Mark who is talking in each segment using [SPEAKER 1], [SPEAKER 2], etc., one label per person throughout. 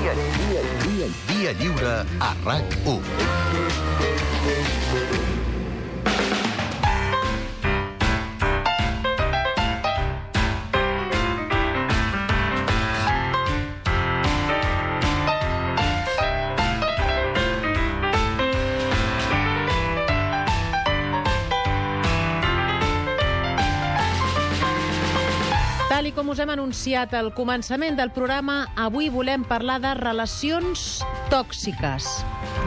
[SPEAKER 1] Via, via, via, via lliure a RAC1.
[SPEAKER 2] Hem anunciat al començament del programa, avui volem parlar de relacions tòxiques.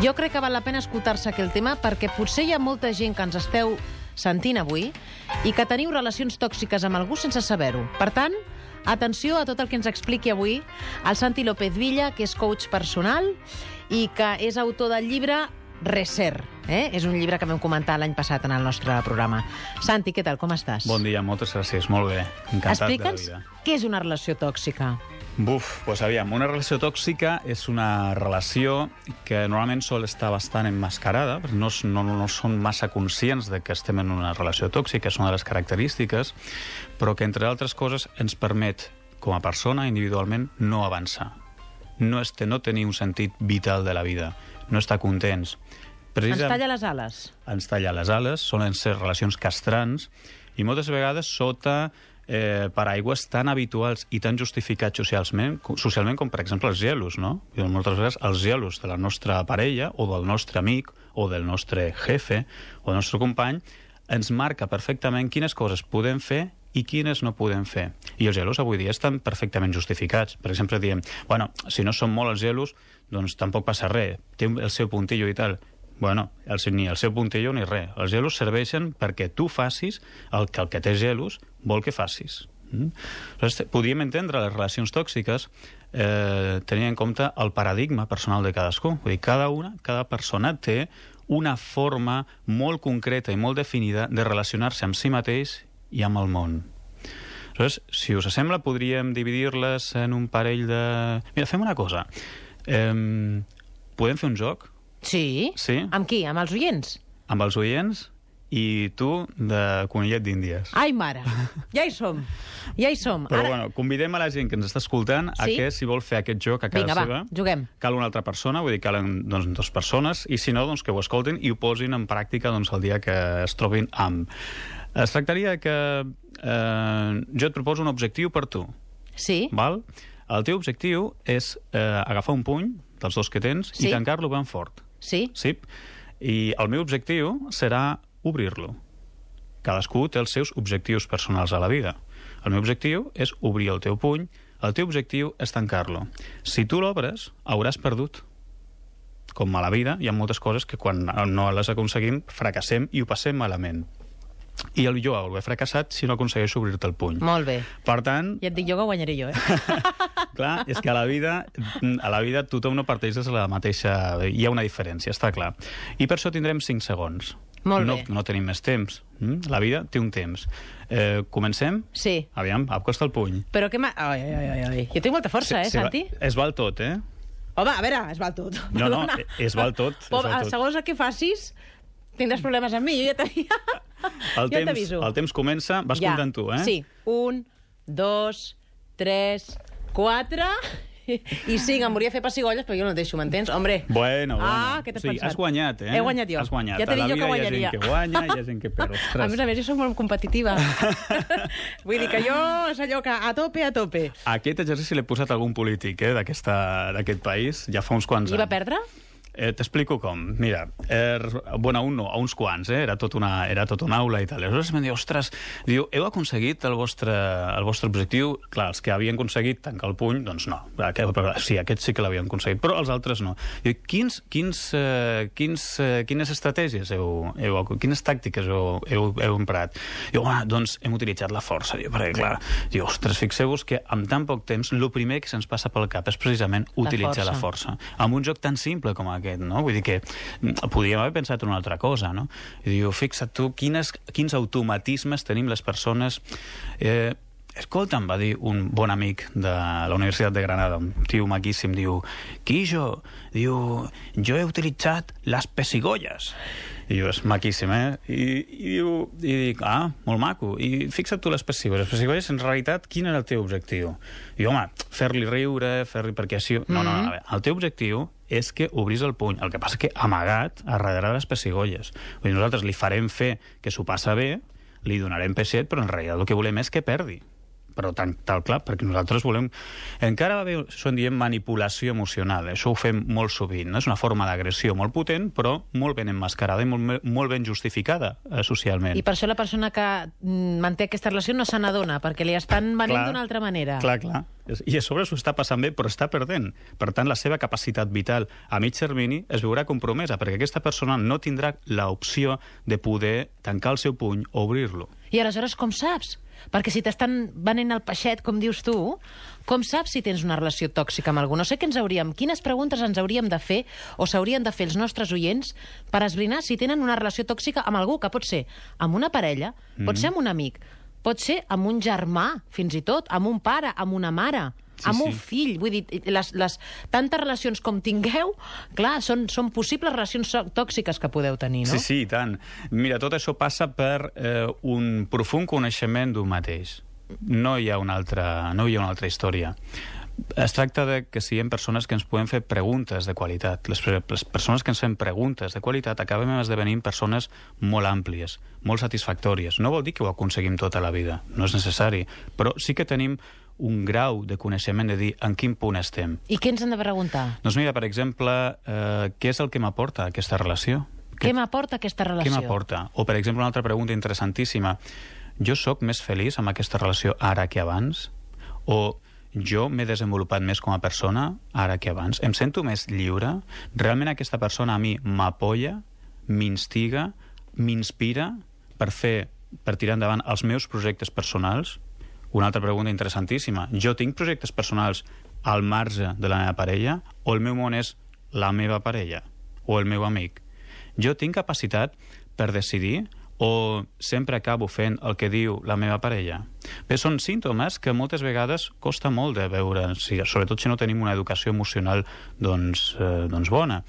[SPEAKER 2] Jo crec que val la pena escoltar-se aquell tema perquè potser hi ha molta gent que ens esteu sentint avui i que teniu relacions tòxiques amb algú sense saber-ho. Per tant, atenció a tot el que ens expliqui avui el Santi López Villa, que és coach personal i que és autor del llibre Reser. Eh? És un llibre que vam comentar l'any passat en el nostre programa. Santi, què tal? Com estàs?
[SPEAKER 3] Bon dia, moltes gràcies, molt bé. Encantat
[SPEAKER 2] Explica'ns
[SPEAKER 3] de la vida.
[SPEAKER 2] què és una relació tòxica.
[SPEAKER 3] Buf, doncs aviam, una relació tòxica és una relació que normalment sol estar bastant emmascarada, no, no, no són massa conscients de que estem en una relació tòxica, és una de les característiques, però que, entre altres coses, ens permet, com a persona, individualment, no avançar. No, este, no tenir un sentit vital de la vida, no estar contents.
[SPEAKER 2] Ens talla les ales.
[SPEAKER 3] ens talla les ales, solen ser relacions castrants i moltes vegades sota eh, paraigües tan habituals i tan justificats socialment, socialment com, per exemple, els gelos, no? I moltes vegades els gelos de la nostra parella o del nostre amic o del nostre jefe o del nostre company ens marca perfectament quines coses podem fer i quines no podem fer. I els gelos avui dia estan perfectament justificats. Per exemple, diem, bueno, si no són molt els gelos, doncs tampoc passa res, té el seu puntillo i tal. Bueno, el, ni el seu puntillo ni res. Els gelos serveixen perquè tu facis el que el que té gelos vol que facis. Mm? Podríem entendre les relacions tòxiques eh, tenint en compte el paradigma personal de cadascú. Vull dir, cada una, cada persona té una forma molt concreta i molt definida de relacionar-se amb si mateix i amb el món. Aleshores, si us sembla, podríem dividir-les en un parell de... Mira, fem una cosa. Eh, podem fer un joc
[SPEAKER 2] Sí?
[SPEAKER 3] Sí.
[SPEAKER 2] Amb qui? Amb els oients?
[SPEAKER 3] amb els oients i tu de conillet d'Índies.
[SPEAKER 2] Ai, mare, ja hi som. Ja hi som.
[SPEAKER 3] Però bueno, convidem a la gent que ens està escoltant a
[SPEAKER 2] Sí?
[SPEAKER 3] que si vol fer aquest joc a casa
[SPEAKER 2] Vinga, va,
[SPEAKER 3] seva...
[SPEAKER 2] juguem.
[SPEAKER 3] Cal una altra persona, vull dir, calen doncs, dues persones, i si no, doncs, que ho escoltin i ho posin en pràctica doncs, el dia que es trobin amb. Es tractaria que eh, jo et proposo un objectiu per tu,
[SPEAKER 2] Sí?
[SPEAKER 3] val? El teu objectiu és eh, agafar un puny dels dos que tens
[SPEAKER 2] Sí.
[SPEAKER 3] i tancar-lo ben fort.
[SPEAKER 2] Sí?
[SPEAKER 3] Sí. I el meu objectiu serà obrir-lo. Cadascú té els seus objectius personals a la vida. El meu objectiu és obrir el teu puny, el teu objectiu és tancar-lo. Si tu l'obres, hauràs perdut. Com a la vida, hi ha moltes coses que quan no les aconseguim fracassem i ho passem malament. I el jo hauré fracassat si no aconsegueixo obrir-te el puny.
[SPEAKER 2] Molt bé.
[SPEAKER 3] Per tant,
[SPEAKER 2] Ja et dic jo que guanyaré jo, eh?
[SPEAKER 3] Clar, és que a la vida a la vida tothom no parteix de la mateixa... Hi ha una diferència, està clar. I per això tindrem 5 segons.
[SPEAKER 2] Molt
[SPEAKER 3] no,
[SPEAKER 2] bé.
[SPEAKER 3] No tenim més temps. Mm? La vida té un temps. Eh, comencem?
[SPEAKER 2] Sí.
[SPEAKER 3] Aviam, acosta el puny.
[SPEAKER 2] Però què m'ha... Ai, ai, ai, ai. Jo tinc molta força, eh,
[SPEAKER 3] Se- se va-
[SPEAKER 2] Santi?
[SPEAKER 3] Es val tot, eh?
[SPEAKER 2] Home, a veure, es val tot.
[SPEAKER 3] No, no,
[SPEAKER 2] Perdona.
[SPEAKER 3] es val tot, es val tot.
[SPEAKER 2] Segons el que facis, tindràs problemes amb mi. Jo ja t'havia...
[SPEAKER 3] El,
[SPEAKER 2] ja
[SPEAKER 3] temps, el temps comença, vas
[SPEAKER 2] ja.
[SPEAKER 3] comptant tu, eh?
[SPEAKER 2] Sí. Un, dos, tres, quatre... I cinc, em volia fer pessigolles, però jo no et deixo, m'entens? Hombre,
[SPEAKER 3] Bueno, bueno.
[SPEAKER 2] Ah, què t'has
[SPEAKER 3] sigui,
[SPEAKER 2] pensat?
[SPEAKER 3] Has guanyat, eh?
[SPEAKER 2] He guanyat jo.
[SPEAKER 3] Has guanyat.
[SPEAKER 2] Ja t'he dit jo que guanyaria.
[SPEAKER 3] Hi ha gent que guanya, hi ha gent que perd. Ostres.
[SPEAKER 2] a més a més, jo soc molt competitiva. Vull dir que jo és allò que a tope, a tope.
[SPEAKER 3] A aquest exercici l'he posat algun polític eh, d'aquest país, ja fa uns quants
[SPEAKER 2] I va
[SPEAKER 3] anys.
[SPEAKER 2] perdre?
[SPEAKER 3] Eh, T'explico com. Mira, er, bueno, a un no, a uns quants, eh? era, tot una, era tot una aula i tal. Aleshores em diu, ostres, diu, heu aconseguit el vostre, el vostre objectiu? Clar, els que havien aconseguit tancar el puny, doncs no. Aquest, sí, aquests sí que l'havien aconseguit, però els altres no. Diu, quins, quins, eh, quins, eh, quines estratègies heu, heu, quines tàctiques heu, heu, heu emprat? Diu, ah, doncs hem utilitzat la força. Diu, perquè, clar, diu, ostres, fixeu-vos que amb tan poc temps, el primer que se'ns passa pel cap és precisament utilitzar la
[SPEAKER 2] força.
[SPEAKER 3] força amb un joc tan simple com aquest, no? Vull dir que mm, podríem haver pensat en una altra cosa, no? I diu, fixa't tu, quines, quins automatismes tenim les persones... Eh, escolta, em va dir un bon amic de la Universitat de Granada, un tio maquíssim, diu, Quillo, diu, jo he utilitzat les pessigolles. I jo, és maquíssim, eh? I, i, diu, i dic, ah, molt maco. I fixa't tu les pessigolles. Les pessigolles, en realitat, quin era el teu objectiu? I, home, fer-li riure, fer-li... Perquè així... No, no, no, a veure, el teu objectiu és que obris el puny. El que passa que amagat a darrere de les pessigolles. Vull dir, nosaltres li farem fer que s'ho passa bé, li donarem peixet, però en realitat el que volem és que perdi però tant, tal clar, perquè nosaltres volem... Encara va haver, això en diem manipulació emocional, això ho fem molt sovint, no? és una forma d'agressió molt potent, però molt ben emmascarada i molt, molt ben justificada eh, socialment.
[SPEAKER 2] I per això la persona que mm, manté aquesta relació no se n'adona, perquè li estan venint d'una altra manera.
[SPEAKER 3] Clar, clar. I a sobre s'ho està passant bé, però està perdent. Per tant, la seva capacitat vital a mig termini es veurà compromesa, perquè aquesta persona no tindrà l'opció de poder tancar el seu puny o obrir-lo.
[SPEAKER 2] I aleshores com saps? Perquè si t'estan venent el peixet, com dius tu, com saps si tens una relació tòxica amb algú? No sé què ens hauríem, quines preguntes ens hauríem de fer o s'haurien de fer els nostres oients per esbrinar si tenen una relació tòxica amb algú, que pot ser amb una parella, mm -hmm. pot ser amb un amic, pot ser amb un germà, fins i tot, amb un pare, amb una mare sí, amb sí. un fill. Vull dir, les, les, tantes relacions com tingueu, clar, són, són possibles relacions tòxiques que podeu tenir, no?
[SPEAKER 3] Sí, sí, i tant. Mira, tot això passa per eh, un profund coneixement d'un mateix. No hi ha una altra, no hi ha una altra història. Es tracta de que siguem persones que ens podem fer preguntes de qualitat. Les, les persones que ens fem preguntes de qualitat acabem esdevenint persones molt àmplies, molt satisfactòries. No vol dir que ho aconseguim tota la vida, no és necessari, però sí que tenim un grau de coneixement de dir en quin punt estem.
[SPEAKER 2] I què ens hem de preguntar?
[SPEAKER 3] Doncs mira, per exemple, eh, què és el que m'aporta aquesta relació?
[SPEAKER 2] Què, què m'aporta aquesta relació?
[SPEAKER 3] Què m'aporta? O, per exemple, una altra pregunta interessantíssima. Jo sóc més feliç amb aquesta relació ara que abans? O jo m'he desenvolupat més com a persona ara que abans? Em sento més lliure? Realment aquesta persona a mi m'apoya, m'instiga, m'inspira per fer per tirar endavant els meus projectes personals? Una altra pregunta interessantíssima. Jo tinc projectes personals al marge de la meva parella o el meu món és la meva parella o el meu amic? Jo tinc capacitat per decidir o sempre acabo fent el que diu la meva parella? Bé, són símptomes que moltes vegades costa molt de veure, si, sobretot si no tenim una educació emocional doncs, eh, doncs bona.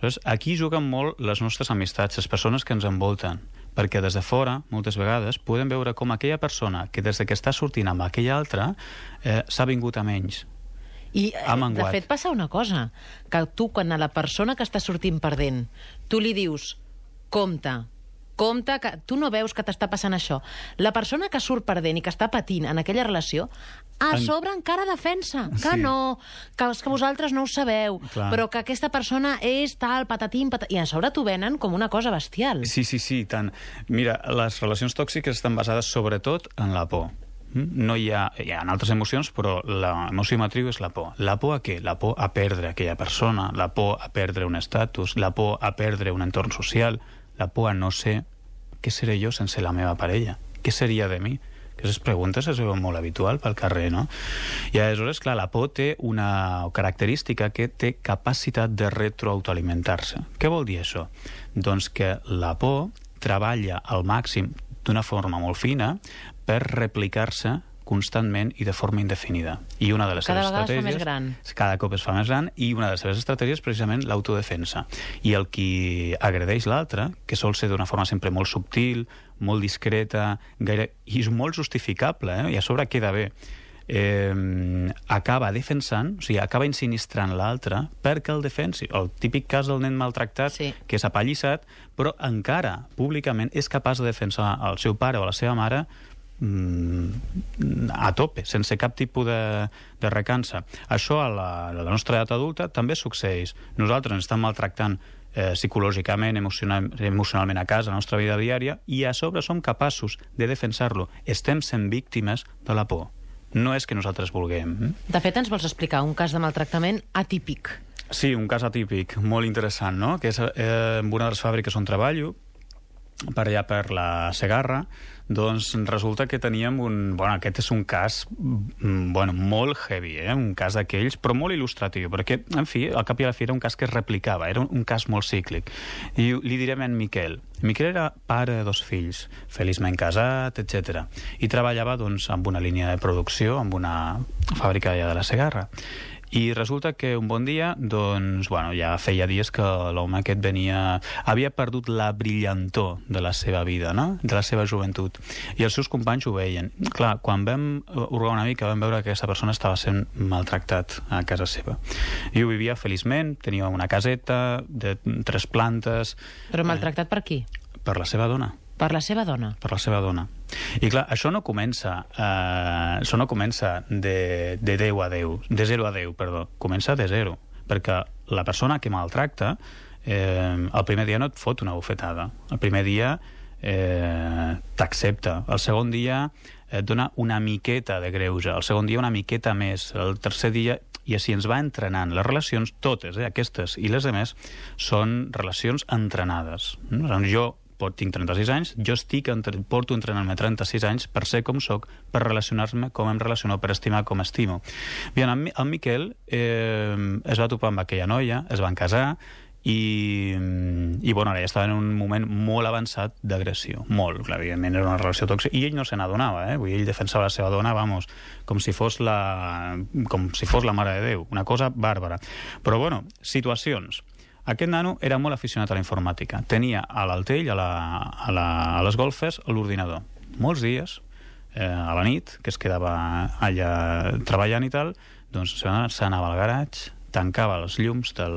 [SPEAKER 3] Llavors, aquí juguen molt les nostres amistats, les persones que ens envolten perquè des de fora, moltes vegades, podem veure com aquella persona que des de que està sortint amb aquella altra eh, s'ha vingut a menys.
[SPEAKER 2] I, eh, de fet, passa una cosa, que tu, quan a la persona que està sortint perdent, tu li dius, compte, compte, que tu no veus que t'està passant això. La persona que surt perdent i que està patint en aquella relació, a en... sobre encara defensa, que sí. no, que, que vosaltres no ho sabeu, Clar. però que aquesta persona és tal, patatim, patatim... I a sobre t'ho venen com una cosa bestial.
[SPEAKER 3] Sí, sí, sí, tant. Mira, les relacions tòxiques estan basades sobretot en la por. Mm? No hi ha, hi ha altres emocions, però l'emoció matriu és la por. La por a què? La por a perdre aquella persona, la por a perdre un estatus, la por a perdre un entorn social, la por a no ser què seré jo sense la meva parella? Què seria de mi? Aquestes preguntes es veuen molt habitual pel carrer, no? I aleshores, clar, la por té una característica que té capacitat de retroautoalimentar-se. Què vol dir això? Doncs que la por treballa al màxim d'una forma molt fina per replicar-se constantment i de forma indefinida. I una de les
[SPEAKER 2] cada
[SPEAKER 3] seves estratègies...
[SPEAKER 2] més gran.
[SPEAKER 3] Cada cop es fa més gran i una de les seves estratègies és precisament l'autodefensa. I el qui agredeix l'altre, que sol ser d'una forma sempre molt subtil, molt discreta, gaire... i és molt justificable, eh? i a sobre queda bé, eh, acaba defensant, o sigui, acaba insinistrant l'altre perquè el defensi. El típic cas del nen maltractat, sí. que és apallissat, però encara públicament és capaç de defensar el seu pare o la seva mare a tope, sense cap tipus de, de recança. Això a la, a la nostra edat adulta també succeeix. Nosaltres ens estem maltractant eh, psicològicament, emocional, emocionalment a casa, a la nostra vida diària, i a sobre som capaços de defensar-lo. Estem sent víctimes de la por. No és que nosaltres vulguem.
[SPEAKER 2] Eh? De fet, ens vols explicar un cas de maltractament atípic.
[SPEAKER 3] Sí, un cas atípic, molt interessant, no? Que és eh, en una de les fàbriques on treballo, per allà per la Segarra, doncs resulta que teníem un... Bueno, aquest és un cas mm, bueno, molt heavy, eh? un cas d'aquells, però molt il·lustratiu, perquè, en fi, al cap i a la fi era un cas que es replicava, era un, cas molt cíclic. I li direm en Miquel. Miquel era pare de dos fills, feliçment casat, etc. I treballava doncs, amb una línia de producció, amb una fàbrica allà de la Segarra. I resulta que un bon dia, doncs, bueno, ja feia dies que l'home aquest venia... Havia perdut la brillantor de la seva vida, no?, de la seva joventut. I els seus companys ho veien. Clar, quan vam hurgar una mica, vam veure que aquesta persona estava sent maltractat a casa seva. I ho vivia feliçment, tenia una caseta de tres plantes...
[SPEAKER 2] Però maltractat per qui?
[SPEAKER 3] Per la seva dona
[SPEAKER 2] per la seva dona.
[SPEAKER 3] Per la seva dona. I clar, això no comença, eh, això no comença de, de 10 a 10, de 0 a 10, perdó, comença de 0, perquè la persona que maltracta eh, el primer dia no et fot una bufetada, el primer dia eh, t'accepta, el segon dia et dona una miqueta de greuge, el segon dia una miqueta més, el tercer dia i així ens va entrenant. Les relacions, totes, eh, aquestes i les demés, són relacions entrenades. Jo pot, tinc 36 anys, jo estic, entre, porto entrenant-me 36 anys per ser com sóc, per relacionar-me com em relaciono, per estimar com estimo. Bien, en, en Miquel eh, es va topar amb aquella noia, es van casar, i, i bueno, ara ja estava en un moment molt avançat d'agressió, molt, clar, evidentment era una relació tòxica, i ell no se n'adonava, eh? Vull dir, ell defensava la seva dona, vamos, com si fos la, com si fos la mare de Déu, una cosa bàrbara. Però bueno, situacions. Aquest nano era molt aficionat a la informàtica. Tenia a l'Altell, a, la, a, la, a les golfes, l'ordinador. Molts dies, eh, a la nit, que es quedava allà treballant i tal, doncs s'anava al garatge, tancava els llums del,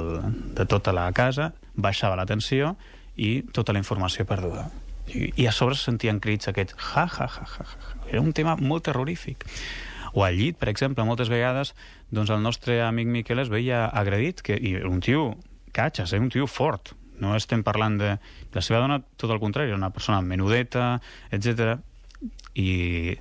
[SPEAKER 3] de tota la casa, baixava la tensió i tota la informació perduda. I, i a sobre se sentien crits aquests ja, ja, ja, ja, ja. Era un tema molt terrorífic. O al llit, per exemple, moltes vegades doncs el nostre amic Miquel es veia agredit, que, i un tio catxes, és un tio fort. No estem parlant de... La seva dona, tot el contrari, era una persona menudeta, etc. I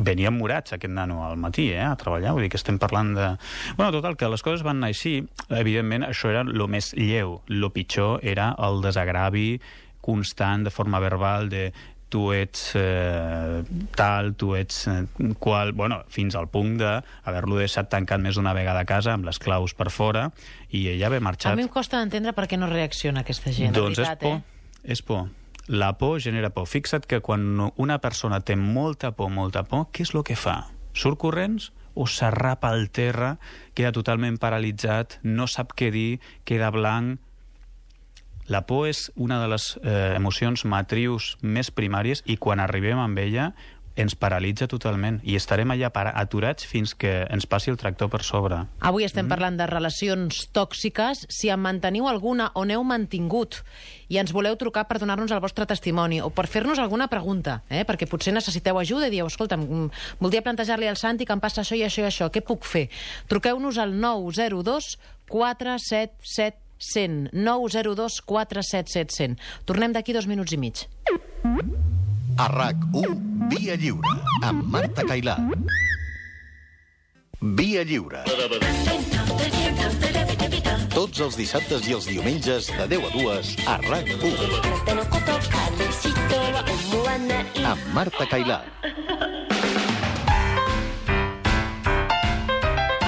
[SPEAKER 3] venia morats aquest nano al matí, eh, a treballar, vull dir que estem parlant de... Bueno, total, que les coses van anar així. Evidentment, això era el més lleu. El pitjor era el desagravi constant de forma verbal de tu ets eh, tal, tu ets eh, qual... Bueno, fins al punt d'haver-lo deixat tancat més d'una vegada a casa amb les claus per fora i ella ve marxat.
[SPEAKER 2] A mi em costa d'entendre per què no reacciona aquesta gent,
[SPEAKER 3] doncs
[SPEAKER 2] veritat,
[SPEAKER 3] és por,
[SPEAKER 2] eh?
[SPEAKER 3] és por. La por genera por. Fixa't que quan una persona té molta por, molta por, què és el que fa? Surt corrents o s'arrapa al terra, queda totalment paralitzat, no sap què dir, queda blanc, la por és una de les eh, emocions matrius més primàries i quan arribem amb ella ens paralitza totalment i estarem allà aturats fins que ens passi el tractor per sobre.
[SPEAKER 2] Avui estem mm. parlant de relacions tòxiques. Si en manteniu alguna o n'heu mantingut i ens voleu trucar per donar-nos el vostre testimoni o per fer-nos alguna pregunta, eh? perquè potser necessiteu ajuda i dieu, escolta, voldria plantejar-li al Santi que em passa això i això i això, què puc fer? Truqueu-nos al 902 477 100 902 477100. Tornem d'aquí dos minuts i mig.
[SPEAKER 1] A RAC1, Via Lliure, amb Marta Cailà. Via Lliure. Tots els dissabtes i els diumenges de 10 a 2 a RAC1. Amb Marta Cailà.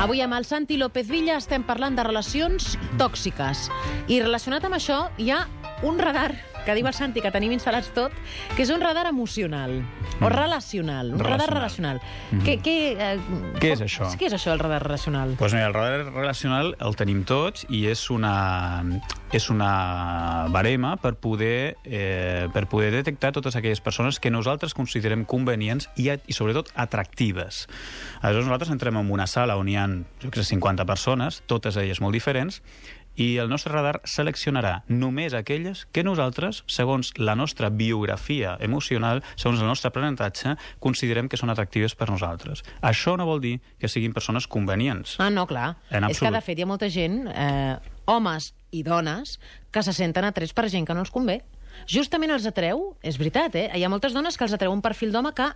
[SPEAKER 2] Avui amb el Santi López Villa estem parlant de relacions tòxiques. I relacionat amb això hi ha un radar que diu el Santi que tenim instal·lats tot, que és un radar emocional, o mm. relacional, un relacional. radar relacional. Mm -hmm. Què, què, eh,
[SPEAKER 3] què és això?
[SPEAKER 2] Què és això, el radar relacional?
[SPEAKER 3] Pues mira, el radar relacional el tenim tots i és una, és una barema per poder, eh, per poder detectar totes aquelles persones que nosaltres considerem convenients i, i sobretot atractives. Aleshores nosaltres entrem en una sala on hi ha, jo crec, 50 persones, totes elles molt diferents, i el nostre radar seleccionarà només aquelles que nosaltres, segons la nostra biografia emocional, segons el nostre aprenentatge, considerem que són atractives per nosaltres. Això no vol dir que siguin persones convenients.
[SPEAKER 2] Ah, no, clar.
[SPEAKER 3] En
[SPEAKER 2] És que, de fet, hi ha molta gent, eh, homes i dones, que se senten atrets per gent que no els convé. Justament els atreu, és veritat, eh? Hi ha moltes dones que els atreu un perfil d'home que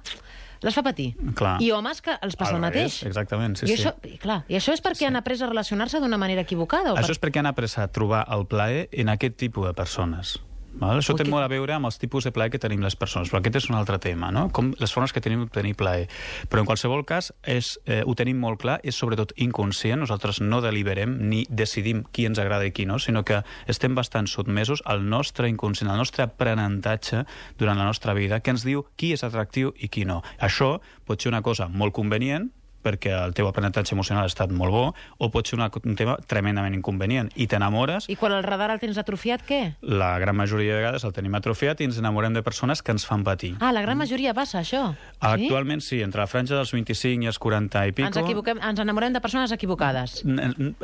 [SPEAKER 2] les fa patir.
[SPEAKER 3] Clar.
[SPEAKER 2] I homes que els passa el, mateix.
[SPEAKER 3] Exactament, sí,
[SPEAKER 2] I això,
[SPEAKER 3] sí.
[SPEAKER 2] Clar, I això és perquè sí. han après a relacionar-se d'una manera equivocada? O
[SPEAKER 3] això
[SPEAKER 2] per...
[SPEAKER 3] és perquè han après a trobar el plaer en aquest tipus de persones. Val? Això té molt a veure amb els tipus de plaer que tenim les persones, però aquest és un altre tema, no? Com les formes que tenim d'obtenir plaer. Però en qualsevol cas, és, eh, ho tenim molt clar, és sobretot inconscient, nosaltres no deliberem ni decidim qui ens agrada i qui no, sinó que estem bastant sotmesos al nostre inconscient, al nostre aprenentatge durant la nostra vida, que ens diu qui és atractiu i qui no. Això pot ser una cosa molt convenient, perquè el teu aprenentatge emocional ha estat molt bo, o pot ser una, un tema tremendament inconvenient. I t'enamores
[SPEAKER 2] I quan el radar el tens atrofiat, què?
[SPEAKER 3] la gran majoria de vegades el tenim atrofiat i ens enamorem de persones que ens fan patir.
[SPEAKER 2] Ah, la gran majoria passa, això.
[SPEAKER 3] Actualment sí, entre la franja dels 25 i els 40 i pico...
[SPEAKER 2] Ens, equivoquem, ens enamorem de persones equivocades.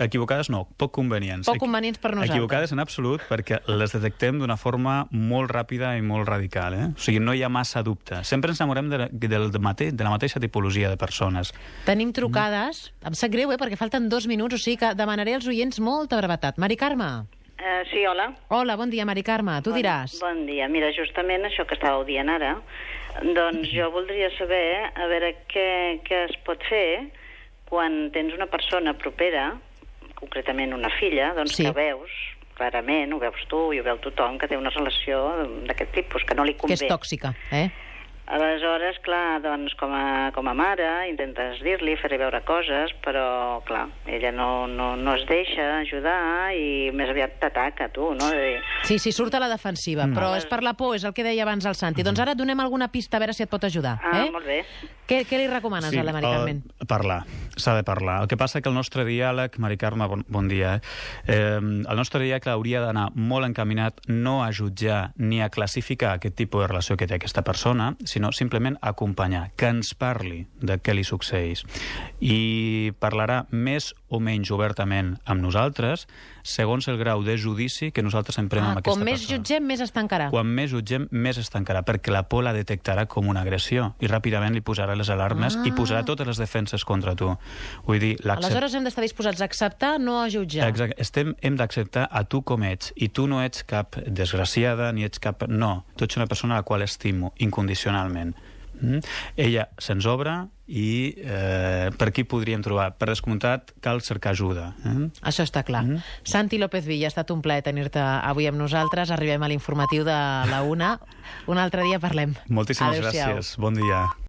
[SPEAKER 3] Equivocades no, poc convenients.
[SPEAKER 2] Poc convenients per nosaltres.
[SPEAKER 3] Equivocades en absolut perquè les detectem d'una forma molt ràpida i molt radical. Eh? O sigui, no hi ha massa dubte. Sempre ens enamorem de, del mate, de la mateixa tipologia de persones.
[SPEAKER 2] Tenim trucades. Em sap greu, eh, perquè falten dos minuts, o sigui que demanaré als oients molta brevetat. Mari Carme.
[SPEAKER 4] Uh, sí, hola.
[SPEAKER 2] Hola, bon dia, Mari Carme. Tu
[SPEAKER 4] bon,
[SPEAKER 2] diràs.
[SPEAKER 4] Bon dia. Mira, justament això que estàveu dient ara, doncs jo voldria saber a veure què, què es pot fer quan tens una persona propera, concretament una filla, doncs
[SPEAKER 2] Sí.
[SPEAKER 4] que veus clarament, ho veus tu i ho veu tothom, que té una relació d'aquest tipus, que no li
[SPEAKER 2] Que
[SPEAKER 4] convé.
[SPEAKER 2] és tòxica, eh?
[SPEAKER 4] Aleshores, clar, doncs com a, com a mare intentes dir-li, fer-li veure coses, però, clar, ella no, no, no es deixa ajudar i més aviat t'ataca, tu, no? Dir,
[SPEAKER 2] Sí, sí, surt a la defensiva,
[SPEAKER 3] Mm.
[SPEAKER 2] però és per la por, és el que deia abans el Santi. Doncs ara et donem alguna pista a veure si et pot ajudar.
[SPEAKER 4] ah,
[SPEAKER 2] eh?
[SPEAKER 4] molt bé.
[SPEAKER 2] Què, què li recomanes a la Mari Carmen?
[SPEAKER 3] el- parlar, s'ha de parlar. El que passa que el nostre diàleg, Mari Carme, bon, bon dia, eh? eh, el nostre diàleg hauria d'anar molt encaminat no a jutjar ni a classificar aquest tipus de relació que té aquesta persona, sinó simplement acompanyar, que ens parli de què li succeeix. I parlarà més o menys obertament amb nosaltres, segons el grau de judici que nosaltres emprem
[SPEAKER 2] Ah,
[SPEAKER 3] amb aquesta
[SPEAKER 2] com més
[SPEAKER 3] persona.
[SPEAKER 2] jutgem, més es tancarà.
[SPEAKER 3] Quan més jutgem, més es tancarà, perquè la por la detectarà com una agressió i ràpidament li posarà les alarmes
[SPEAKER 2] Ah.
[SPEAKER 3] i posarà totes les defenses contra tu. Vull dir,
[SPEAKER 2] Aleshores hem d'estar disposats a acceptar, no a jutjar.
[SPEAKER 3] Exacte. Estem, hem d'acceptar a tu com ets, i tu no ets cap desgraciada, ni ets cap... No, tu ets una persona a la qual estimo incondicionalment. Mm? Ella se'ns obre i eh, per qui podríem trobar? Per descomptat, cal cercar ajuda. Eh?
[SPEAKER 2] Això està clar.
[SPEAKER 3] Mm.
[SPEAKER 2] Santi López Villa, ha estat un plaer tenir-te avui amb nosaltres. Arribem a l'informatiu de la una. Un altre dia parlem.
[SPEAKER 3] Moltíssimes
[SPEAKER 2] Adéu-siau.
[SPEAKER 3] gràcies. Bon dia.